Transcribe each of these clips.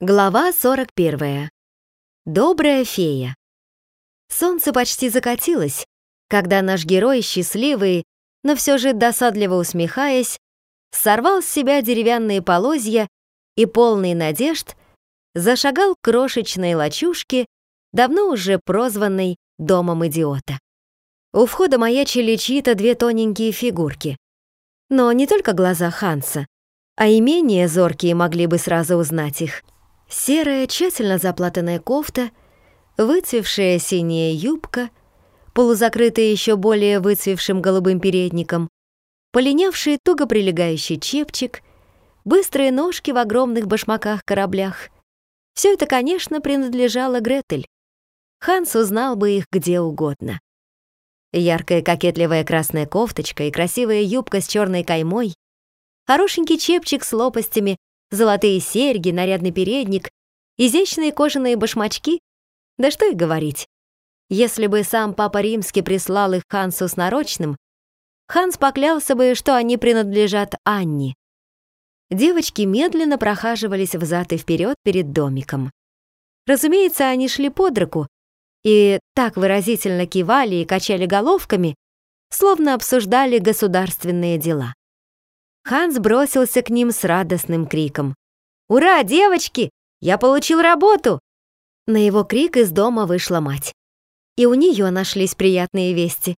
Глава 41. Добрая фея. Солнце почти закатилось, когда наш герой, счастливый, но все же досадливо усмехаясь, сорвал с себя деревянные полозья и, полный надежд, зашагал к крошечной лачушке, давно уже прозванной «домом идиота». У входа маячили чьи-то две тоненькие фигурки. Но не только глаза Ханса, а и менее зоркие могли бы сразу узнать их — Серая, тщательно заплатанная кофта, выцвевшая синяя юбка, полузакрытая еще более выцвевшим голубым передником, полинявший туго прилегающий чепчик, быстрые ножки в огромных башмаках-кораблях. Все это, конечно, принадлежало Гретель. Ханс узнал бы их где угодно. Яркая кокетливая красная кофточка и красивая юбка с черной каймой, хорошенький чепчик с лопастями золотые серьги, нарядный передник, изящные кожаные башмачки. Да что и говорить. Если бы сам Папа Римский прислал их Хансу с нарочным, Ханс поклялся бы, что они принадлежат Анне. Девочки медленно прохаживались взад и вперед перед домиком. Разумеется, они шли под руку и так выразительно кивали и качали головками, словно обсуждали государственные дела. Ханс бросился к ним с радостным криком. «Ура, девочки! Я получил работу!» На его крик из дома вышла мать. И у нее нашлись приятные вести.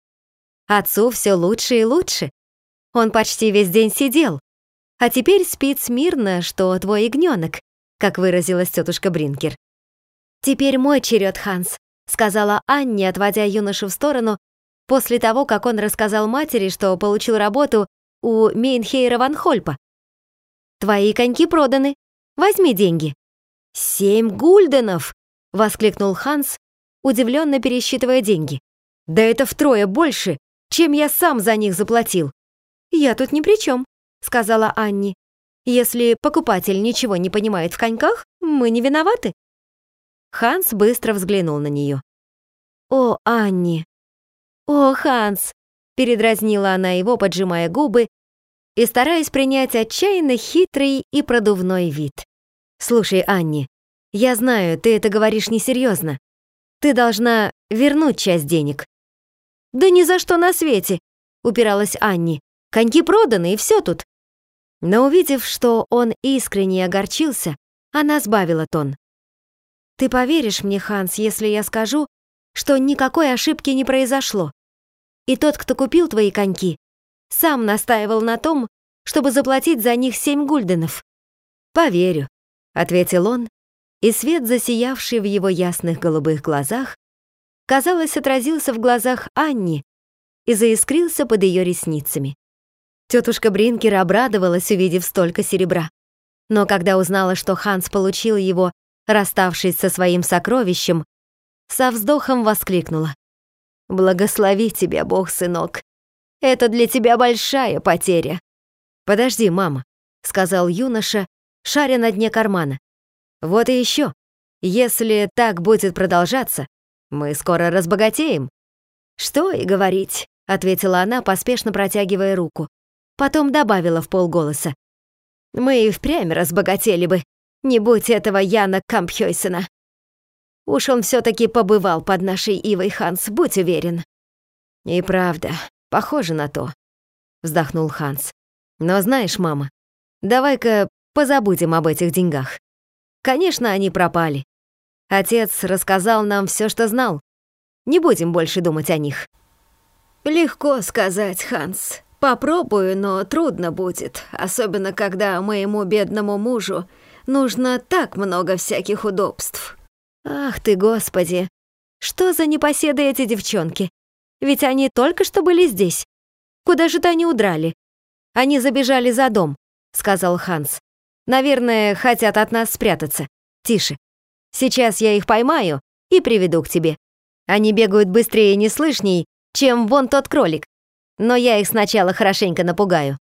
Отцу все лучше и лучше. Он почти весь день сидел, а теперь спит смирно, что твой ягненок, как выразилась тетушка Бринкер. «Теперь мой черед, Ханс», — сказала Анне, отводя юношу в сторону, после того, как он рассказал матери, что получил работу у Мейнхейра Ван Хольпа. Твои коньки проданы. Возьми деньги. Семь гульденов! воскликнул Ханс, удивленно пересчитывая деньги. Да это втрое больше, чем я сам за них заплатил. Я тут ни при чем, сказала Анни. Если покупатель ничего не понимает в коньках, мы не виноваты. Ханс быстро взглянул на нее. «О, Анни! О, Ханс! Передразнила она его, поджимая губы и стараясь принять отчаянно хитрый и продувной вид. «Слушай, Анни, я знаю, ты это говоришь несерьезно. Ты должна вернуть часть денег». «Да ни за что на свете!» — упиралась Анни. «Коньки проданы, и все тут». Но увидев, что он искренне огорчился, она сбавила тон. «Ты поверишь мне, Ханс, если я скажу, что никакой ошибки не произошло? И тот, кто купил твои коньки, сам настаивал на том, чтобы заплатить за них семь гульденов. «Поверю», — ответил он, и свет, засиявший в его ясных голубых глазах, казалось, отразился в глазах Анни и заискрился под ее ресницами. Тетушка Бринкер обрадовалась, увидев столько серебра. Но когда узнала, что Ханс получил его, расставшись со своим сокровищем, со вздохом воскликнула. Благослови тебя, Бог, сынок. Это для тебя большая потеря. Подожди, мама, сказал юноша, шаря на дне кармана. Вот и еще. Если так будет продолжаться, мы скоро разбогатеем. Что и говорить, ответила она, поспешно протягивая руку. Потом добавила в полголоса. Мы и впрямь разбогатели бы, не будь этого Яна Кампхёйсена. Уж он все-таки побывал под нашей Ивой Ханс, будь уверен. И правда, похоже на то, вздохнул Ханс. Но знаешь, мама, давай-ка позабудем об этих деньгах. Конечно, они пропали. Отец рассказал нам все, что знал. Не будем больше думать о них. Легко сказать, Ханс. Попробую, но трудно будет, особенно когда моему бедному мужу нужно так много всяких удобств. Ах ты, Господи! Что за непоседы эти девчонки? Ведь они только что были здесь. Куда же-то они удрали? Они забежали за дом, сказал Ханс. Наверное, хотят от нас спрятаться. Тише. Сейчас я их поймаю и приведу к тебе. Они бегают быстрее и неслышней, чем вон тот кролик. Но я их сначала хорошенько напугаю.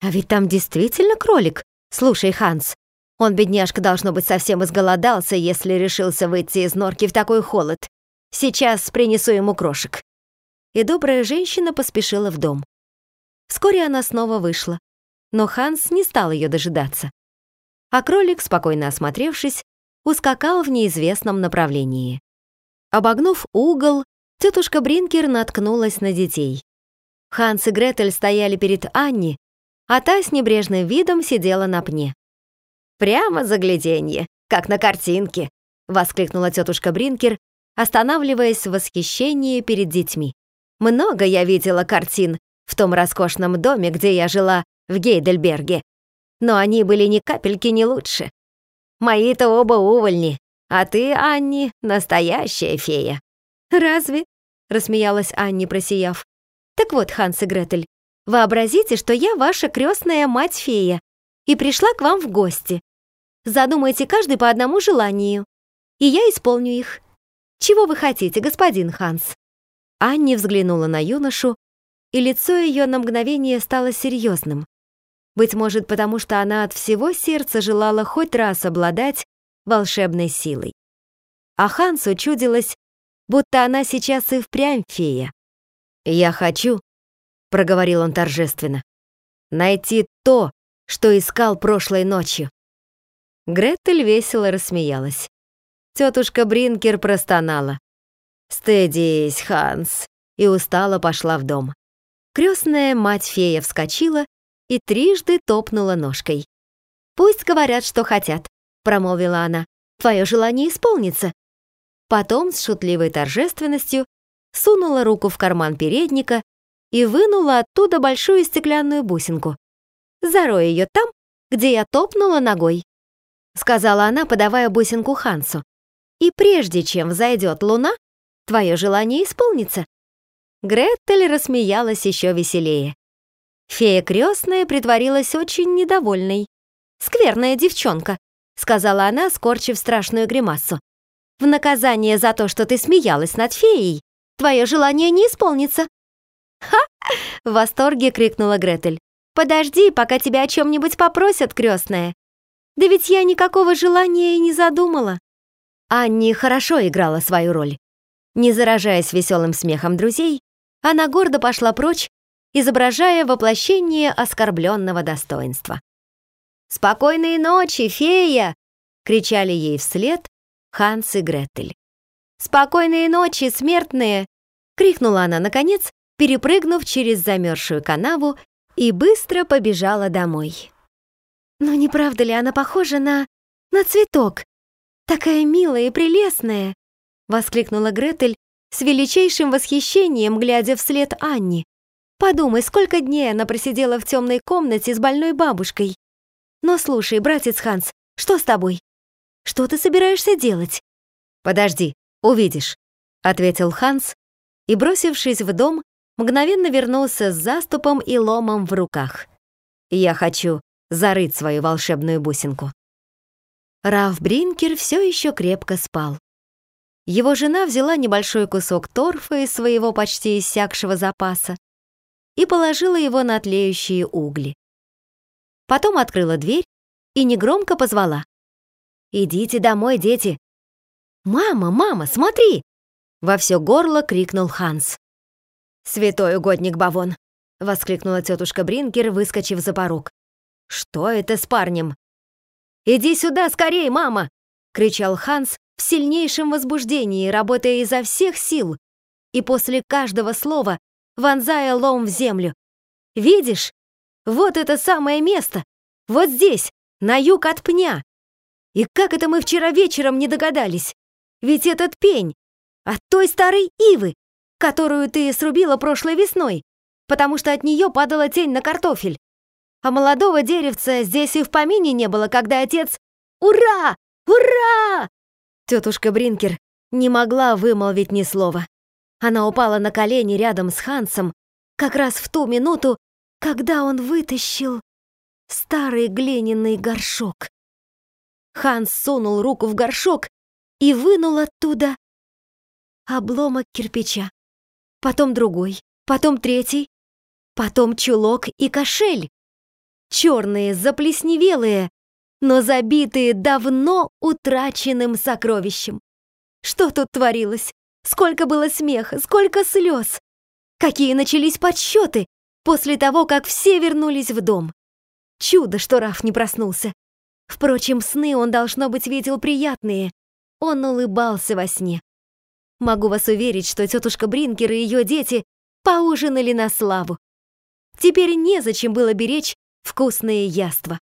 А ведь там действительно кролик. Слушай, Ханс, он, бедняжка, должно быть, совсем изголодался, если решился выйти из норки в такой холод. Сейчас принесу ему крошек». И добрая женщина поспешила в дом. Вскоре она снова вышла, но Ханс не стал ее дожидаться. а кролик, спокойно осмотревшись, ускакал в неизвестном направлении. Обогнув угол, тетушка Бринкер наткнулась на детей. Ханс и Гретель стояли перед Анни, а та с небрежным видом сидела на пне. «Прямо загляденье, как на картинке!» — воскликнула тетушка Бринкер, останавливаясь в восхищении перед детьми. «Много я видела картин в том роскошном доме, где я жила в Гейдельберге, но они были ни капельки не лучше. Мои-то оба увольни, а ты, Анни, настоящая фея». «Разве?» — рассмеялась Анни, просияв. «Так вот, Ханс и Гретель, вообразите, что я ваша крестная мать-фея и пришла к вам в гости. Задумайте каждый по одному желанию, и я исполню их. Чего вы хотите, господин Ханс?» Анни взглянула на юношу, и лицо ее на мгновение стало серьезным. Быть может, потому что она от всего сердца желала хоть раз обладать волшебной силой. А Хансу чудилось, будто она сейчас и впрямь фея. «Я хочу», — проговорил он торжественно, «найти то, что искал прошлой ночью». Гретель весело рассмеялась. Тетушка Бринкер простонала. «Стыдись, Ханс», и устало пошла в дом. Крестная мать-фея вскочила и трижды топнула ножкой. «Пусть говорят, что хотят», — промолвила она. «Твое желание исполнится». Потом с шутливой торжественностью сунула руку в карман передника и вынула оттуда большую стеклянную бусинку. «Зарой ее там, где я топнула ногой», — сказала она, подавая бусинку Хансу. «И прежде чем взойдет луна, твое желание исполнится». Гретель рассмеялась еще веселее. Фея крестная притворилась очень недовольной. «Скверная девчонка», — сказала она, скорчив страшную гримасу. «В наказание за то, что ты смеялась над феей, твое желание не исполнится». «Ха!» — в восторге крикнула Гретель. «Подожди, пока тебя о чем-нибудь попросят, крестная. Да ведь я никакого желания и не задумала». Анни хорошо играла свою роль. Не заражаясь веселым смехом друзей, она гордо пошла прочь, изображая воплощение оскорбленного достоинства. «Спокойной ночи, фея!» — кричали ей вслед Ханс и Гретель. «Спокойной ночи, смертные!» — крикнула она, наконец, перепрыгнув через замерзшую канаву и быстро побежала домой. «Но не правда ли она похожа на... на цветок? Такая милая и прелестная!» — воскликнула Гретель с величайшим восхищением, глядя вслед Анни, Подумай, сколько дней она просидела в темной комнате с больной бабушкой. Но слушай, братец Ханс, что с тобой? Что ты собираешься делать? Подожди, увидишь, ответил Ханс и, бросившись в дом, мгновенно вернулся с заступом и ломом в руках. Я хочу зарыть свою волшебную бусинку. Раф Бринкер все еще крепко спал. Его жена взяла небольшой кусок торфа из своего почти иссякшего запаса и положила его на тлеющие угли. Потом открыла дверь и негромко позвала. «Идите домой, дети!» «Мама, мама, смотри!» Во все горло крикнул Ханс. «Святой угодник Бавон!» — воскликнула тетушка Бринкер, выскочив за порог. «Что это с парнем?» «Иди сюда, скорее, мама!» — кричал Ханс в сильнейшем возбуждении, работая изо всех сил, и после каждого слова вонзая лом в землю. «Видишь? Вот это самое место! Вот здесь, на юг от пня! И как это мы вчера вечером не догадались? Ведь этот пень от той старой ивы, которую ты срубила прошлой весной, потому что от нее падала тень на картофель. А молодого деревца здесь и в помине не было, когда отец... Ура! Ура! Тетушка Бринкер не могла вымолвить ни слова. Она упала на колени рядом с Хансом как раз в ту минуту, когда он вытащил старый глиняный горшок. Ханс сунул руку в горшок и вынул оттуда обломок кирпича. Потом другой, потом третий, потом чулок и кошель. Черные, заплесневелые, но забитые давно утраченным сокровищем. Что тут творилось? Сколько было смеха, сколько слез! Какие начались подсчеты после того, как все вернулись в дом. Чудо, что Раф не проснулся. Впрочем, сны он, должно быть, видел приятные. Он улыбался во сне. Могу вас уверить, что тетушка Бринкер и ее дети поужинали на славу. Теперь незачем было беречь вкусные яства.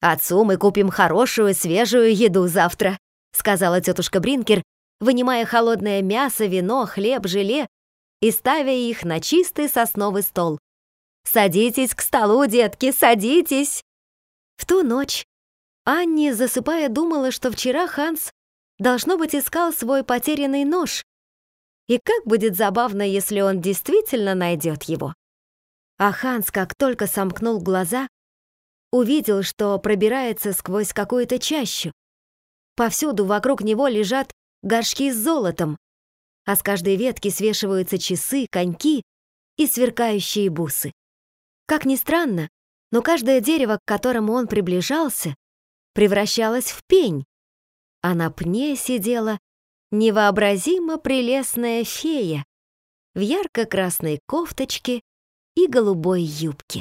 «Отцу мы купим хорошую, свежую еду завтра», сказала тетушка Бринкер, вынимая холодное мясо, вино, хлеб, желе и ставя их на чистый сосновый стол. «Садитесь к столу, детки, садитесь!» В ту ночь Анни, засыпая, думала, что вчера Ханс, должно быть, искал свой потерянный нож. И как будет забавно, если он действительно найдет его. А Ханс, как только сомкнул глаза, увидел, что пробирается сквозь какую-то чащу. Повсюду вокруг него лежат горшки с золотом, а с каждой ветки свешиваются часы, коньки и сверкающие бусы. Как ни странно, но каждое дерево, к которому он приближался, превращалось в пень, а на пне сидела невообразимо прелестная фея в ярко-красной кофточке и голубой юбки.